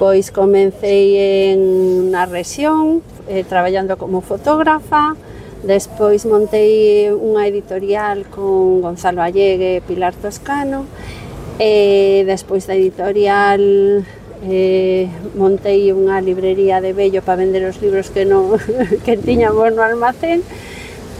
Despois comecei en na rexión, eh, traballando como fotógrafa, despois montei unha editorial con Gonzalo Allegue e Pilar Toscano, e despois da editorial eh, montei unha librería de vello para vender os libros que non que tiñamos no almacén,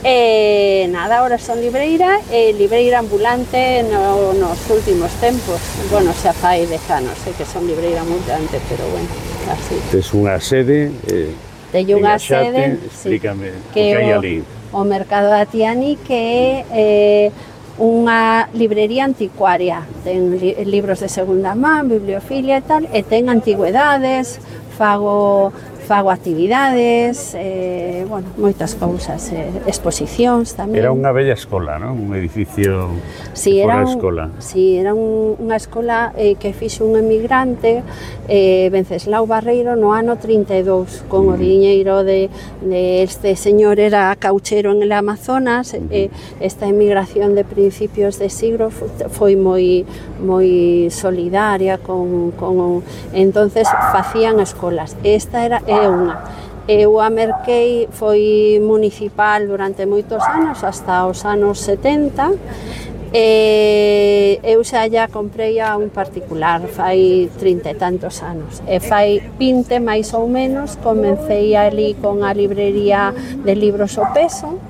E nada, ahora son libreira e libreira ambulante no, nos últimos tempos. Bueno, xa fai de anos sei que son libreira ambulante, pero bueno, así. Tes unha sede... Eh, Teño unha sede... Explícame sí, que, que hai ali. O, o Mercado da Tiani que é eh, unha librería anticuaria. Ten li, libros de segunda man, bibliofilia e tal, e ten antigüedades, fago fago actividades, eh, bueno, moitas cousas, eh, exposicións tamén. Era unha bella escola, non? Un edificio sí, era un, escola. Sí, era un, unha escola eh, que fixo un emigrante, eh, Venceslau Barreiro, no ano 32, con mm. o diñeiro de, de este señor era cauchero en el Amazonas, mm. eh, esta emigración de principios de siglo foi moi moi solidaria con, con entonces facían escolas. Esta era é unha. Eu a merquei foi municipal durante moitos anos, hasta os anos 70, e eu xa ya comprei a un particular fai trinta e tantos anos e fai 20 máis ou menos comecei ali con a librería de libros o peso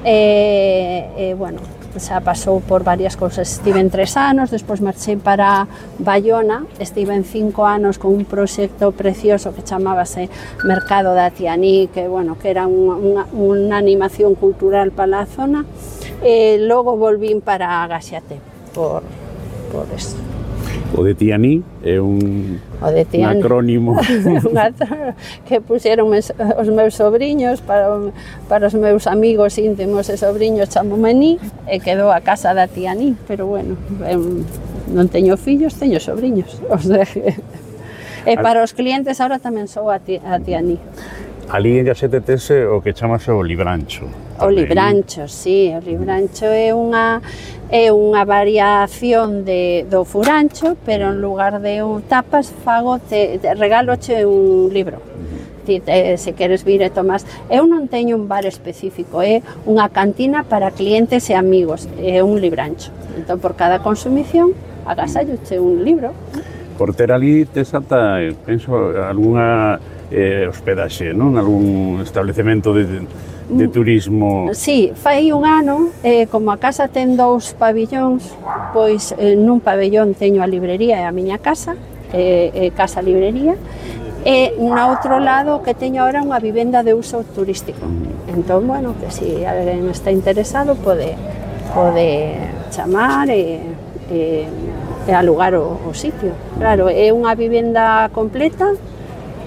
e, e bueno, xa pasou por varias cousas. Estive en tres anos, despois marchei para Bayona, estive en cinco anos con un proxecto precioso que chamábase Mercado da Tianí, que, bueno, que era unha, unha, unha animación cultural para a zona. E logo volvín para Gaxiate por, por eso. O de Tianí é un, o de Tianí. un acrónimo. que puxeron os meus sobrinhos para, para os meus amigos íntimos e sobrinhos chamo Mení e quedou a casa da Tianí, pero bueno, non teño fillos, teño sobrinhos O sea, e para os clientes agora tamén sou a, ti, a Tianí. Ali en Gasete tese o que chamase o librancho O librancho, sí, o librancho mm. é unha é unha variación de, do furancho, pero en lugar de un tapas fago te, te regaloche un libro. Mm-hmm. Ti, te, se queres vir e tomas. Eu non teño un bar específico, é unha cantina para clientes e amigos, é un librancho. Entón, por cada consumición, agasalloche un libro. Por ter ali, tes ata, eh, penso, algunha eh, hospedaxe, non? Algún establecemento de, de mm. turismo. Sí, fai un ano, eh, como a casa ten dous pabillóns, pois eh, nun pabellón teño a librería e a miña casa, eh, eh, casa librería, e na outro lado que teño agora unha vivenda de uso turístico. Entón, bueno, que se si alguén está interesado pode pode chamar e, e, e alugar o, o sitio. Claro, é unha vivenda completa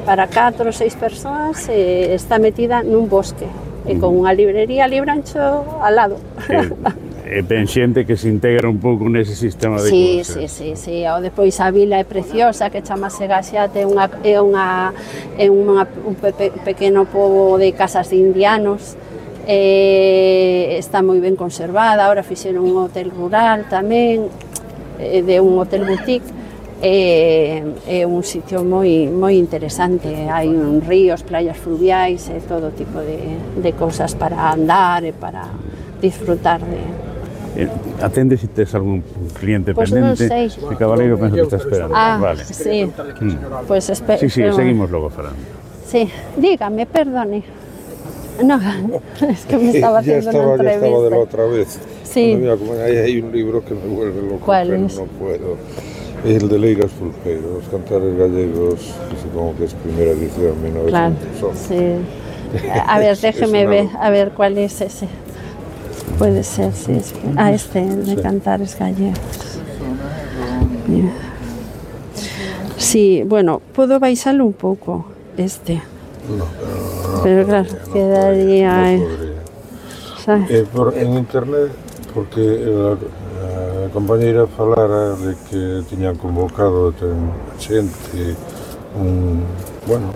para 4 ou 6 persoas e está metida nun bosque e con unha librería librancho al lado. E, e ben xente que se integra un pouco nese sistema de sí, cousas. Sí, sí, sí, o despois a vila é preciosa, que chamase Gaxate, é unha é unha é unha, un pe, pequeno pobo de casas de indianos. Eh, está moi ben conservada, agora fixeron un hotel rural tamén, eh, de un hotel boutique é, é un sitio moi moi interesante, un ríos, playas fluviais e todo tipo de, de cousas para andar e para disfrutar de eh, Atende se tes algún cliente pues sei. De Cabaleiro penso que está esperando. Ah, vale. sí. Mm. Pues espero. Sí, sí, seguimos logo falando. Sí, dígame, perdone. No, es que me estaba haciendo ya estaba, una entrevista. Ya estaba de la otra vez. Sí. Mira, como hay, hay un libro que me vuelve loco, ¿Cuál pero es? no puedo. El de Leigas Pulpeiro, Los Cantares Gallegos, que supongo que es primera edición, 1911. Claro, sí. A ver, déjeme una- ver, a ver cuál es ese. Puede ser, sí. es- Ah, este, el de Sí. Cantares Gallegos. Mira. Sí, bueno, puedo baixarlo un pouco, este. Pero claro, quedaría... No eh, podría. ¿sabes? Eh, por, en internet, porque a compañeira falara de que tiñan convocado ten xente un, bueno,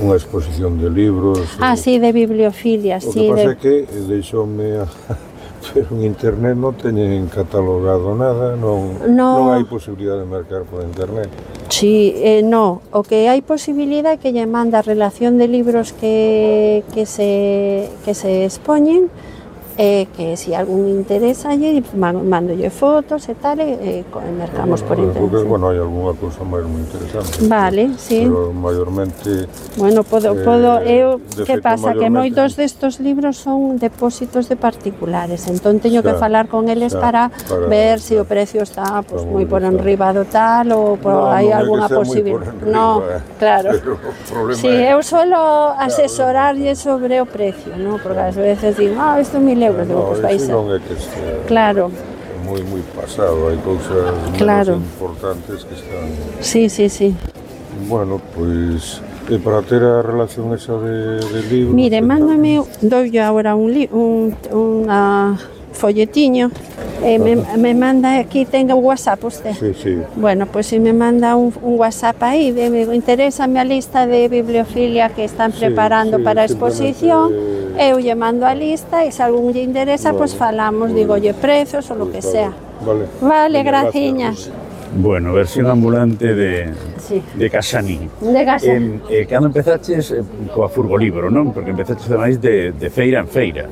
unha exposición de libros. Ah, si, sí, de bibliofilia, o sí. Que pasa de... que eh, deixoume a... pero en internet non teñen catalogado nada, non, no... non hai posibilidade de mercar por internet. Sí, eh, no, o que hai posibilidade que lle manda relación de libros que, que, se, que se expoñen, eh, que se si algún interesalle mando lle fotos e tal e eh, mercamos bueno, por internet. Porque, bueno, hai algunha cousa máis moi interesante. Vale, pero, sí. Pero maiormente Bueno, podo eh, podo eu que pasa maiormente... que moitos destes libros son depósitos de particulares, entón teño xa, que falar con eles xa, para, para ver se si o precio está pues, moi por enriba do tal ou por no, hai no algunha posibilidade. No, eh, claro. Pero, sí, é... eu suelo asesorarlle sobre o precio, ¿no? Porque ás veces digo, ah, isto me euros, no, pues non é que este Claro, moi moi pasado, hai cousas Claro. menos importantes que están sí, sí, sí. Bueno, pois e para ter a relación esa de, de libros Mire, mándame, doy agora un, li, un unha folletiño Eh, me, me, manda aquí, tenga un WhatsApp usted. Sí, sí. Bueno, pues si me manda un, un WhatsApp ahí, de, me interesa a lista de bibliofilia que están sí, preparando sí, para a exposición, eh... eh eu lle mando a lista e se algún lle interesa, vale, pues, falamos, vale. digo, lle prezos ou lo que vale, sea. Vale, vale graciñas. Bueno, versión ambulante de, sí. de Casani. De Casani. Eh, eh, cando empezaches eh, coa Furgolibro, non? Porque empezaches ademais de, de feira en feira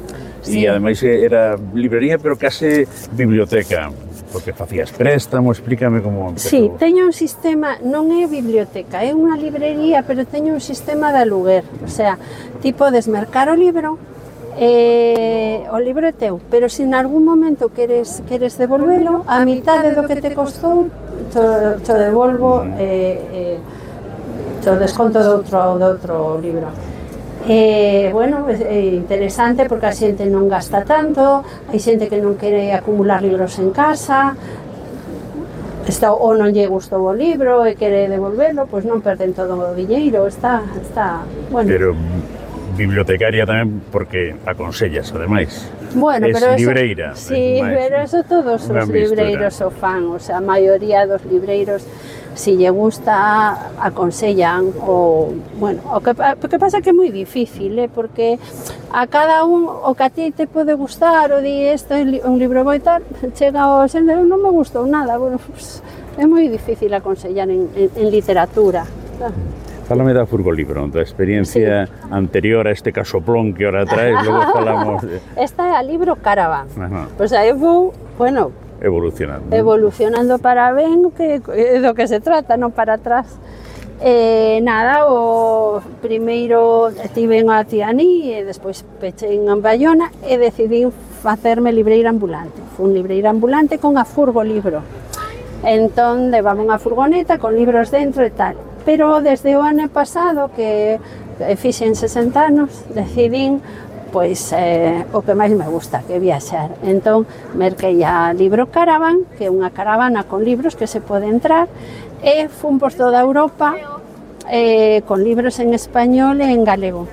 sí. e ademais era librería pero case biblioteca porque facías préstamo, explícame como empezou. Sí, teño un sistema, non é biblioteca, é unha librería, pero teño un sistema de aluguer, o sea, ti podes mercar o libro, eh, o libro é teu, pero se en algún momento queres, queres devolvelo, a mitade do que te costou, te, te devolvo, eh, eh, te desconto de outro, de outro libro eh, bueno, é eh, interesante porque a xente non gasta tanto, hai xente que non quere acumular libros en casa, está ou non lle gustou o libro e quere devolverlo, pois non perden todo o diñeiro, está, está, bueno. Pero bibliotecaria tamén porque aconsellas, ademais. Bueno, es pero libreira. Eso, sí, es máis, pero eso todos os libreiros o fan, o sea, a maioría dos libreiros si lle gusta, aconsellan o, bueno, o que, o que pasa que é moi difícil, eh? porque a cada un o que a ti te pode gustar, o di isto é un libro moi tal, chega ao sendero, non me gustou nada, bueno, pues, é moi difícil aconsellar en, en, en literatura. Fálame da Furgolibro, da experiencia sí. anterior a este casoplón que ahora traes, logo falamos... De... Esta é a libro Caravan. Ajá. Pois aí vou, bueno, evolucionando. Evolucionando para ben, que é do que se trata, non para atrás. Eh, nada, o primeiro estive en Atianí e eh, despois pechei en Bayona e decidín facerme libreira ambulante. Fun libreira ambulante con a furgo libro. Entón, levaba unha furgoneta con libros dentro e tal. Pero desde o ano pasado, que eh, fixen 60 anos, decidín pois eh, o que máis me gusta que viaxar. Entón, merquei a libro Caravan, que é unha caravana con libros que se pode entrar, e fun por toda Europa eh, con libros en español e en galego.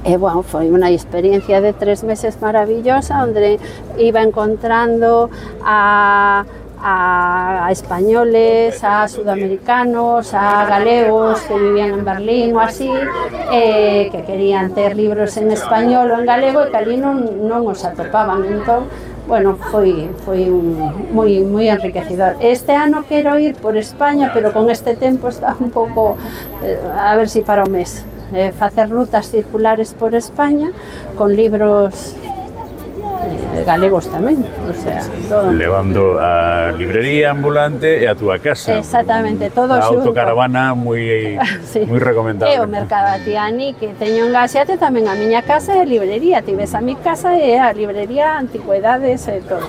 E, bueno, foi unha experiencia de tres meses maravillosa, onde iba encontrando a a, a españoles, a sudamericanos, a galegos que vivían en Berlín o así, eh, que querían ter libros en español ou en galego e que ali non, non os atopaban. Entón, bueno, foi, foi un, moi, moi enriquecedor. Este ano quero ir por España, pero con este tempo está un pouco, eh, a ver si para o mes, eh, facer rutas circulares por España con libros galegos tamén, o sea, todo. Levando a librería ambulante e a túa casa. Exactamente, todo a xunto. autocaravana moi sí. moi recomendable. E o mercado Atiani que teño en Gaxiate tamén a miña casa é librería, ti ves a mi casa e a librería antigüedades e todo.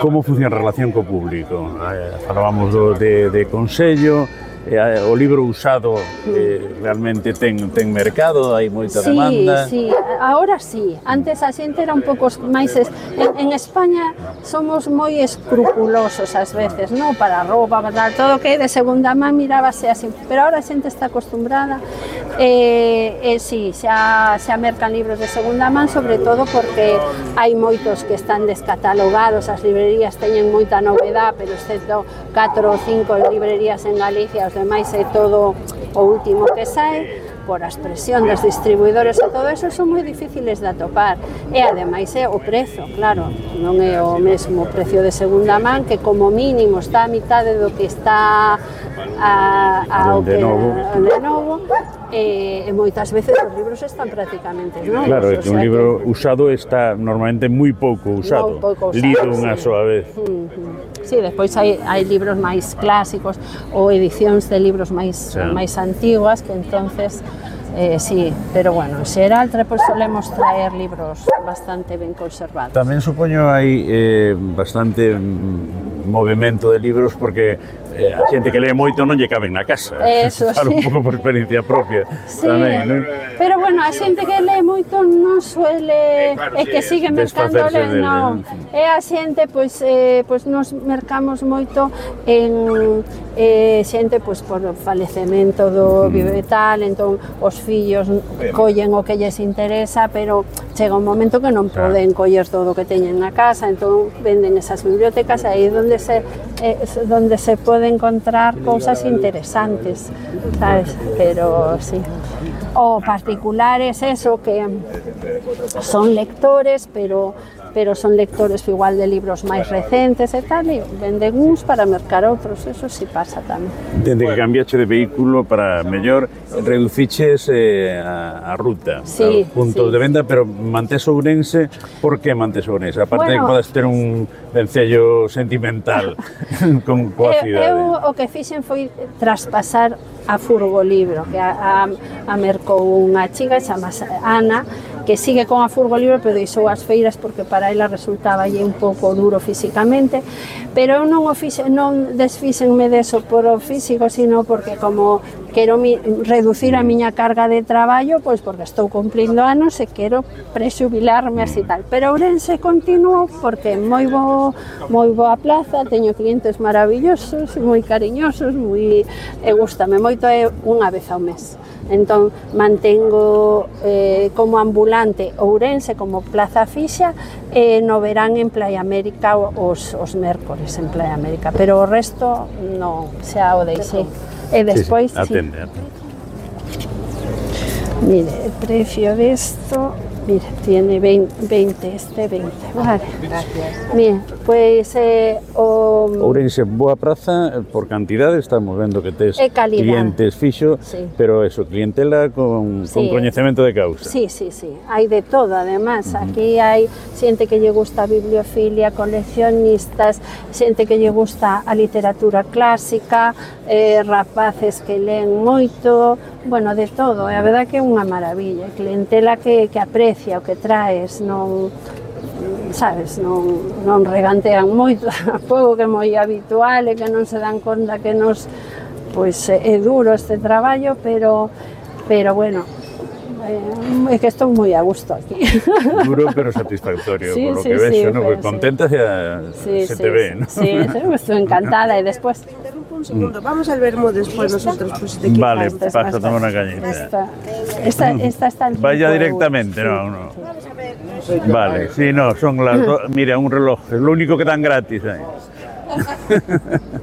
Como funciona a relación co público? Eh, falábamos do, de, de consello, Eh, eh, o libro usado eh, realmente ten, ten mercado, hai moita sí, demanda. Sí, ahora sí. Antes a xente era un pouco máis... Es... En, en España somos moi escrupulosos ás veces, non? Para roupa, para tal, todo que de segunda man mirábase así. Pero ahora a xente está acostumbrada eh, eh, sí, xa, xa mercan libros de segunda man sobre todo porque hai moitos que están descatalogados as librerías teñen moita novedad pero excepto 4 ou 5 librerías en Galicia os demais é todo o último que sae por a expresión dos distribuidores e todo eso son moi difíciles de atopar. E ademais é o prezo, claro non é o mesmo precio de segunda man que como mínimo está a mitade do que está a, ao de, que, novo. de novo e, e moitas veces os libros están prácticamente novos. Claro, é que un libro que... usado está normalmente moi pouco usado, pouco usado lido sí. unha soa vez. Mm -hmm. Sí, despois hai, hai libros máis clásicos ou edicións de libros máis, sí. máis antiguas que entonces Eh, sí, pero bueno, en xeral pues, pois solemos traer libros bastante ben conservados. Tamén supoño hai eh, bastante movimento de libros porque eh, a xente que lee moito non lle caben na casa. Eso, claro, sí. un pouco por experiencia propia sí. tamén, non? Pero bueno, a xente que lee moito non suele... Eh, claro, é que eh, sigue mercando, non. É a xente, pois, eh, pois nos mercamos moito en eh, xente pois, por falecemento do mm. tal, entón os fillos collen o que lles interesa, pero chega un momento que non claro. poden coller todo o que teñen na casa, entón venden esas bibliotecas aí onde se, eh, onde se pode encontrar cousas interesantes, sabes? Pero sí. O particulares eso que son lectores, pero pero son lectores igual de libros máis recentes e tal, e venden uns para mercar outros, eso si sí pasa tamén. Dende que cambiaste de vehículo para mellor, reduciches eh, a, a ruta, sí, a puntos sí. de venda, pero mantés Ourense, por que mantés Ourense? Aparte bueno, de que podes ter un vencello sentimental con coa cidade. Eu, o que fixen foi traspasar a Furgo Libro, que a, a, a mercou unha chica chamada Ana, que sigue con a furgo libre, pero deixou as feiras porque para ela resultaba lle un pouco duro físicamente, pero eu non, o fixe, non desfíxenme deso por o físico, sino porque como quero mi, reducir a miña carga de traballo, pois porque estou cumplindo anos e quero presubilarme así tal. Pero Ourense continuo porque moi bo, moi boa plaza, teño clientes maravillosos, moi cariñosos, moi e gustame moito é unha vez ao mes. Entón, mantengo eh, como ambulante Ourense como plaza fixa e eh, no verán en Playa América os, os mércores en Playa América, pero o resto non, xa o deixei. E despois, sí, sí. Atende, atende. Mire, el precio desto Mira, tiene 20, 20 este 20. Vale. Gracias. Bien, pues... eh, o... Mm, Ourense, boa praza, por cantidade estamos vendo que tes e calidad. clientes fixo, sí. pero eso, clientela con, sí. con coñecemento de causa. Sí, sí, sí, hai de todo, además. Uh -huh. Aquí hai xente que lle gusta a bibliofilia, coleccionistas, xente que lle gusta a literatura clásica, eh, rapaces que leen moito, bueno, de todo. E a verdad que é unha maravilla. Clientela que, que aprecia o que traes, non sabes, non, non regantean moito, tampouco que é moi habitual e que non se dan conta que nos pois é duro este traballo, pero pero bueno, eh, é que estou moi a gusto aquí. Duro pero satisfactorio, Sí, por lo sí, que ves, sí, ¿no? pues, contenta se, Sí, se sí, te ve, sí, ¿no? Sí, sí, estoy encantada y después Interrumpo un segundo, vamos al vermo después nosotros, pues si te quieres. Vale, Esta es pasa a más tomar una cañita. Esta, esta, esta está en Vaya cinco directamente, euros, no. Vale, sí, no, son las dos. Mira, un reloj, es lo único que dan gratis ahí.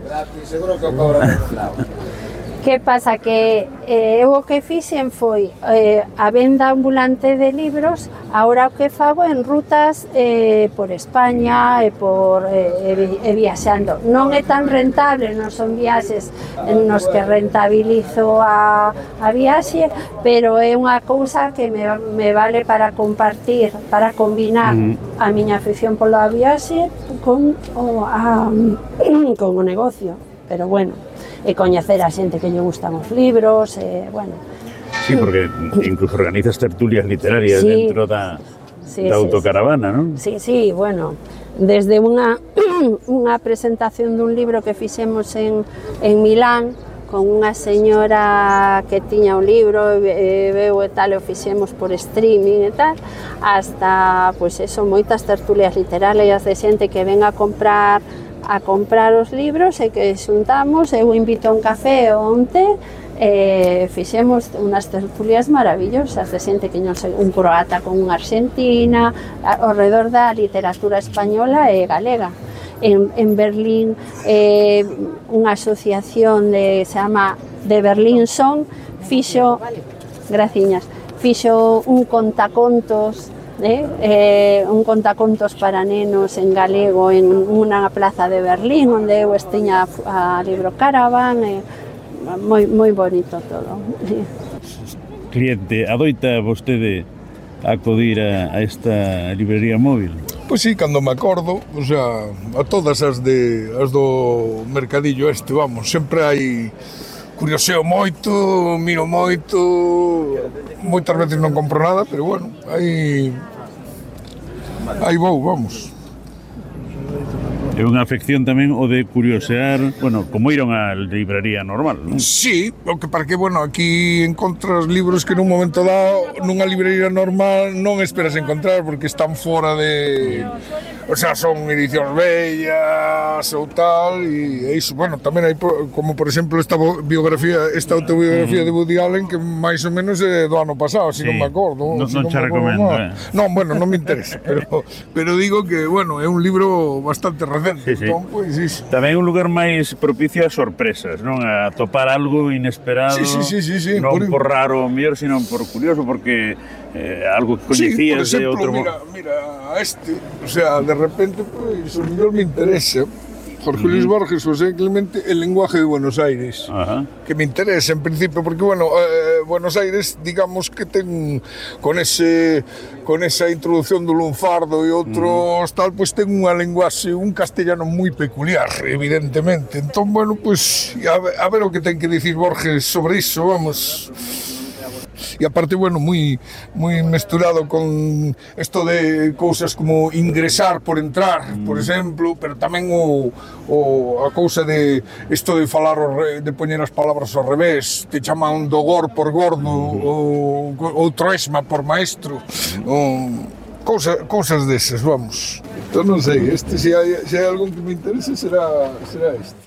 Seguro que cobran Que pasa que eh, eu o que fixen foi eh, a venda ambulante de libros, agora o que fago en rutas eh, por España e por eh, e viaxando. Non é tan rentable, non son viaxes nos que rentabilizo a, a viaxe, pero é unha cousa que me, me vale para compartir, para combinar mm. a miña afición pola viaxe con o, a, con o negocio. Pero bueno, e coñecer a xente que lle gustan os libros, e, bueno. Sí, porque incluso organizas tertulias literarias sí, dentro da, sí, da autocaravana, sí, non? Sí, sí, bueno, desde unha, unha presentación dun libro que fixemos en, en Milán, con unha señora que tiña un libro e veu e tal, e o fixemos por streaming e tal, hasta, pois pues eso, moitas tertulias literarias de xente que ven a comprar a comprar os libros e que xuntamos, eu invito a un café ou un té e fixemos unhas tertulias maravillosas de xente que non sei, un croata con unha argentina, ao redor da literatura española e galega. En, en Berlín eh, unha asociación de, se chama de Berlín Son fixo graciñas fixo un contacontos eh? eh, un contacontos para nenos en galego en unha plaza de Berlín onde eu estiña a, libro Caravan eh, moi, moi bonito todo Cliente, adoita vostede acudir a, a esta librería móvil? Pois sí, cando me acordo, o sea, a todas as de as do mercadillo este, vamos, sempre hai curioseo moito, miro moito, moitas veces non compro nada, pero bueno, aí aí vou, vamos. É unha afección tamén o de curiosear, bueno, como ir a unha libraría normal, non? Sí, o que para que, bueno, aquí encontras libros que nun momento dado nunha librería normal non esperas encontrar porque están fora de o sea, son edicións bellas ou tal, e, e iso, bueno, tamén hai, como por exemplo esta biografía, esta autobiografía mm. de Woody Allen, que máis ou menos é do ano pasado, se sí. non me acordo. No, si non, non te recomendo, eh. Non, bueno, non me interesa, pero, pero digo que, bueno, é un libro bastante recente, sí, sí. entón, pois pues, iso. Tamén é un lugar máis propicio a sorpresas, non? A topar algo inesperado, sí, sí, sí, sí, sí, non por, por raro, mellor, sino por curioso, porque eh, algo que coñecías sí, exemplo, de outro... Mira, mira, a este, o sea, de repente, pois, pues, o mellor me interesa, Jorge Luis Borges, José Clemente, El lenguaje de Buenos Aires, Ajá. que me interesa en principio, porque, bueno, eh, Buenos Aires, digamos que ten con ese con esa introducción do lunfardo e outros mm. tal, pois pues, ten unha lenguaxe, un castellano moi peculiar, evidentemente. Entón, bueno, pois, pues, a, ver, a ver o que ten que dicir Borges sobre iso, vamos e aparte, bueno, moi moi mesturado con isto de cousas como ingresar por entrar, mm. por exemplo, pero tamén o, o a cousa de isto de falar re, de poñer as palabras ao revés, te chaman do gor por gordo mm. ou outro esma por maestro. Mm. O, cousa, cousas desas, vamos. Entón non sei, este se hai, se hai algún que me interese será será este.